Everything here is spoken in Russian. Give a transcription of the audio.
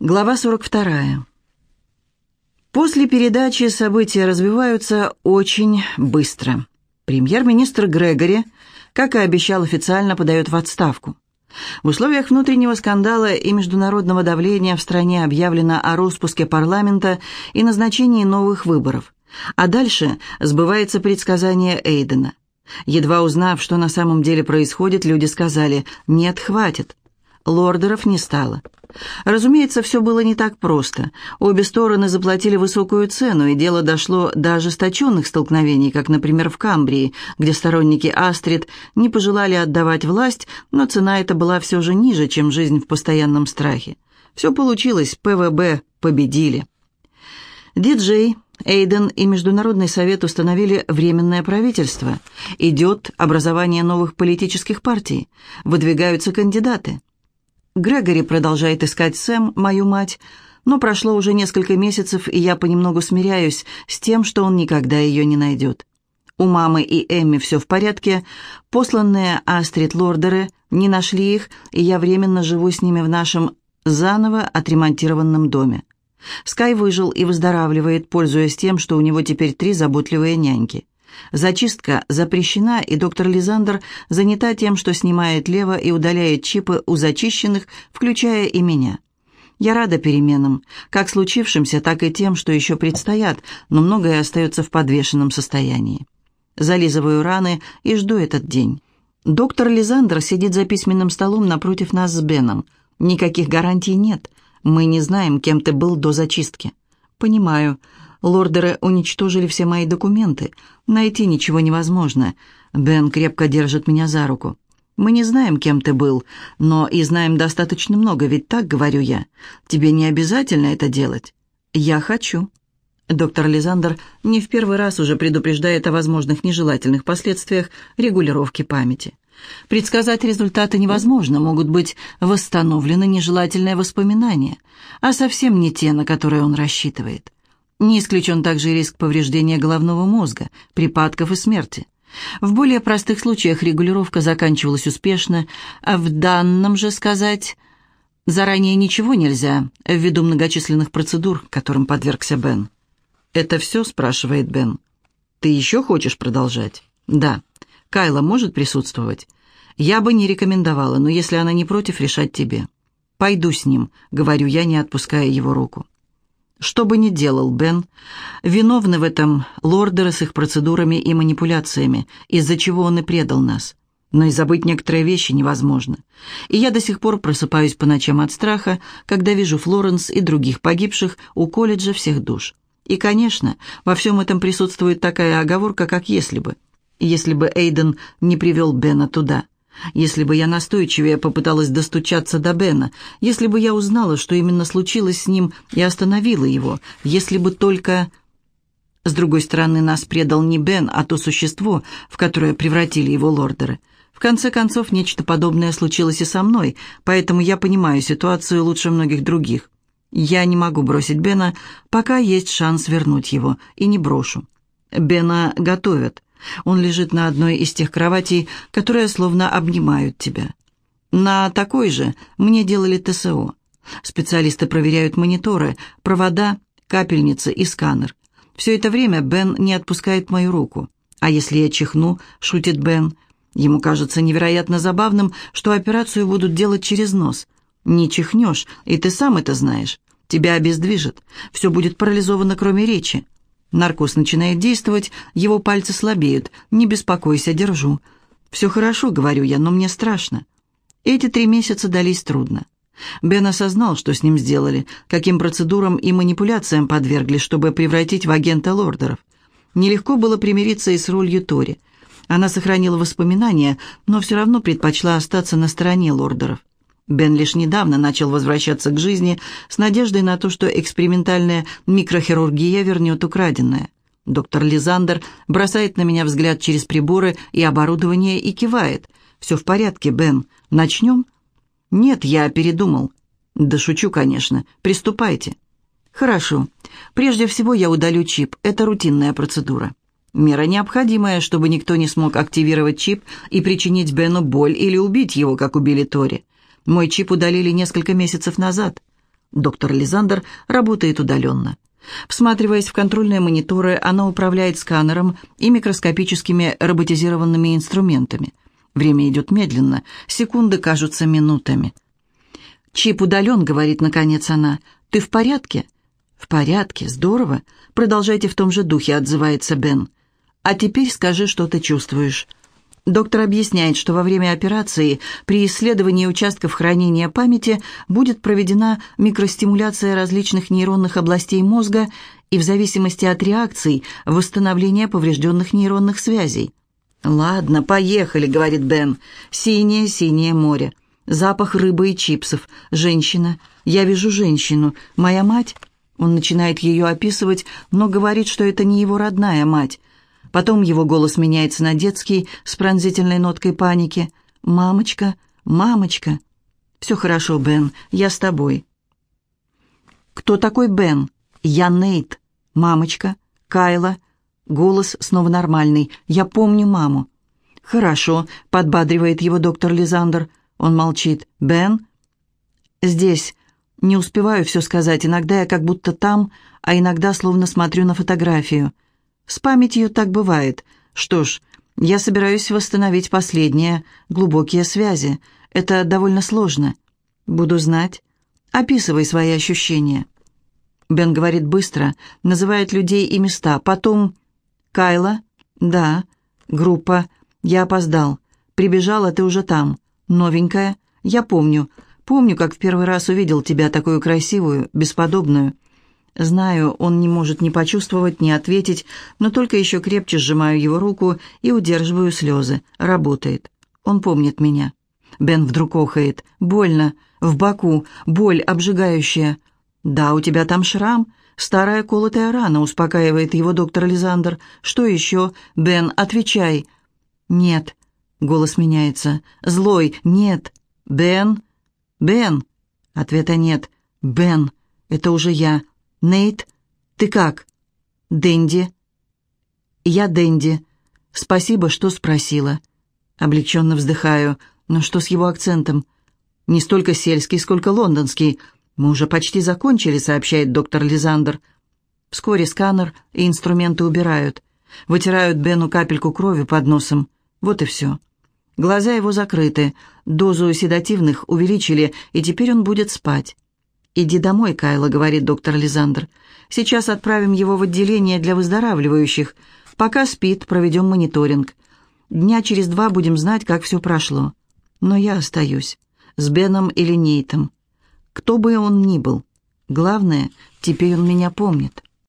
Глава 42. После передачи события развиваются очень быстро. Премьер-министр Грегори, как и обещал официально, подает в отставку. В условиях внутреннего скандала и международного давления в стране объявлено о распуске парламента и назначении новых выборов. А дальше сбывается предсказание Эйдена. Едва узнав, что на самом деле происходит, люди сказали «нет, хватит». Лордеров не стало. Разумеется, все было не так просто. Обе стороны заплатили высокую цену, и дело дошло до ожесточенных столкновений, как, например, в Камбрии, где сторонники Астрид не пожелали отдавать власть, но цена эта была все же ниже, чем жизнь в постоянном страхе. Все получилось, ПВБ победили. Диджей, Эйден и Международный совет установили временное правительство. Идет образование новых политических партий. Выдвигаются кандидаты. Грегори продолжает искать Сэм, мою мать, но прошло уже несколько месяцев, и я понемногу смиряюсь с тем, что он никогда ее не найдет. У мамы и Эмми все в порядке. Посланные Астрид Лордеры не нашли их, и я временно живу с ними в нашем заново отремонтированном доме. Скай выжил и выздоравливает, пользуясь тем, что у него теперь три заботливые няньки. Зачистка запрещена, и доктор Лизандр занята тем, что снимает лево и удаляет чипы у зачищенных, включая и меня. Я рада переменам, как случившимся, так и тем, что еще предстоят, но многое остается в подвешенном состоянии. Зализываю раны и жду этот день. Доктор Лизандр сидит за письменным столом напротив нас с Беном. Никаких гарантий нет. Мы не знаем, кем ты был до зачистки. Понимаю. Лордеры уничтожили все мои документы. Найти ничего невозможно. Бен крепко держит меня за руку. Мы не знаем, кем ты был, но и знаем достаточно много, ведь так говорю я. Тебе не обязательно это делать. Я хочу. Доктор Лизандр не в первый раз уже предупреждает о возможных нежелательных последствиях регулировки памяти. Предсказать результаты невозможно, могут быть восстановлены нежелательные воспоминания, а совсем не те, на которые он рассчитывает. Не исключен также риск повреждения головного мозга, припадков и смерти. В более простых случаях регулировка заканчивалась успешно, а в данном же сказать заранее ничего нельзя, ввиду многочисленных процедур, которым подвергся Бен. «Это все?» – спрашивает Бен. «Ты еще хочешь продолжать?» «Да». «Кайла может присутствовать?» «Я бы не рекомендовала, но если она не против, решать тебе». «Пойду с ним», — говорю я, не отпуская его руку. Что бы ни делал Бен, виновны в этом лордеры с их процедурами и манипуляциями, из-за чего он и предал нас. Но и забыть некоторые вещи невозможно. И я до сих пор просыпаюсь по ночам от страха, когда вижу Флоренс и других погибших у колледжа всех душ. И, конечно, во всем этом присутствует такая оговорка, как «если бы». Если бы Эйден не привел Бена туда – если бы я настойчивее попыталась достучаться до Бена, если бы я узнала, что именно случилось с ним, и остановила его, если бы только... С другой стороны, нас предал не Бен, а то существо, в которое превратили его лордеры. В конце концов, нечто подобное случилось и со мной, поэтому я понимаю ситуацию лучше многих других. Я не могу бросить Бена, пока есть шанс вернуть его, и не брошу. Бена готовят. Он лежит на одной из тех кроватей, которые словно обнимают тебя. На такой же мне делали ТСО. Специалисты проверяют мониторы, провода, капельницы и сканер. Все это время Бен не отпускает мою руку. А если я чихну, шутит Бен. Ему кажется невероятно забавным, что операцию будут делать через нос. Не чихнешь, и ты сам это знаешь. Тебя обездвижат. Все будет парализовано, кроме речи. Наркоз начинает действовать, его пальцы слабеют. «Не беспокойся, держу». «Все хорошо», — говорю я, — «но мне страшно». Эти три месяца дались трудно. Бен осознал, что с ним сделали, каким процедурам и манипуляциям подвергли, чтобы превратить в агента лордеров. Нелегко было примириться и с ролью Тори. Она сохранила воспоминания, но все равно предпочла остаться на стороне лордеров. Бен лишь недавно начал возвращаться к жизни с надеждой на то, что экспериментальная микрохирургия вернет украденное. Доктор Лизандер бросает на меня взгляд через приборы и оборудование и кивает. «Все в порядке, Бен. Начнем?» «Нет, я передумал». «Да шучу, конечно. Приступайте». «Хорошо. Прежде всего я удалю чип. Это рутинная процедура». Мера необходимая, чтобы никто не смог активировать чип и причинить Бену боль или убить его, как убили Тори. Мой чип удалили несколько месяцев назад. Доктор Лизандер работает удаленно. Всматриваясь в контрольные мониторы, она управляет сканером и микроскопическими роботизированными инструментами. Время идет медленно, секунды кажутся минутами. «Чип удален», — говорит наконец она. «Ты в порядке?» «В порядке, здорово. Продолжайте в том же духе», — отзывается Бен. «А теперь скажи, что ты чувствуешь». Доктор объясняет, что во время операции при исследовании участков хранения памяти будет проведена микростимуляция различных нейронных областей мозга и в зависимости от реакций восстановление поврежденных нейронных связей. «Ладно, поехали», — говорит Бен. «Синее-синее море. Запах рыбы и чипсов. Женщина. Я вижу женщину. Моя мать?» Он начинает ее описывать, но говорит, что это не его родная мать. Потом его голос меняется на детский с пронзительной ноткой паники. «Мамочка, мамочка!» «Все хорошо, Бен, я с тобой». «Кто такой Бен?» «Я Нейт». «Мамочка?» «Кайла?» Голос снова нормальный. «Я помню маму». «Хорошо», — подбадривает его доктор Лизандр. Он молчит. «Бен?» «Здесь. Не успеваю все сказать. Иногда я как будто там, а иногда словно смотрю на фотографию». С памятью так бывает. Что ж, я собираюсь восстановить последние глубокие связи. Это довольно сложно. Буду знать. Описывай свои ощущения. Бен говорит быстро, называет людей и места. Потом... Кайла? Да. Группа. Я опоздал. Прибежала, ты уже там. Новенькая? Я помню. Помню, как в первый раз увидел тебя такую красивую, бесподобную. Знаю, он не может ни почувствовать, ни ответить, но только еще крепче сжимаю его руку и удерживаю слезы. Работает. Он помнит меня. Бен вдруг охает. Больно. В боку. Боль обжигающая. «Да, у тебя там шрам. Старая колотая рана», — успокаивает его доктор Лизандр. «Что еще? Бен, отвечай». «Нет». Голос меняется. «Злой. Нет». «Бен?» «Бен?» Ответа нет. «Бен. Это уже я. «Нейт, ты как?» «Дэнди». «Я Дэнди. Спасибо, что спросила». Облегченно вздыхаю. Но что с его акцентом? Не столько сельский, сколько лондонский. Мы уже почти закончили, сообщает доктор Лизандр. Вскоре сканер и инструменты убирают. Вытирают Бену капельку крови под носом. Вот и все. Глаза его закрыты. Дозу седативных увеличили, и теперь он будет спать. «Иди домой, Кайла», — говорит доктор Лизандр. «Сейчас отправим его в отделение для выздоравливающих. Пока спит, проведем мониторинг. Дня через два будем знать, как все прошло. Но я остаюсь. С Беном или Нейтом. Кто бы он ни был. Главное, теперь он меня помнит».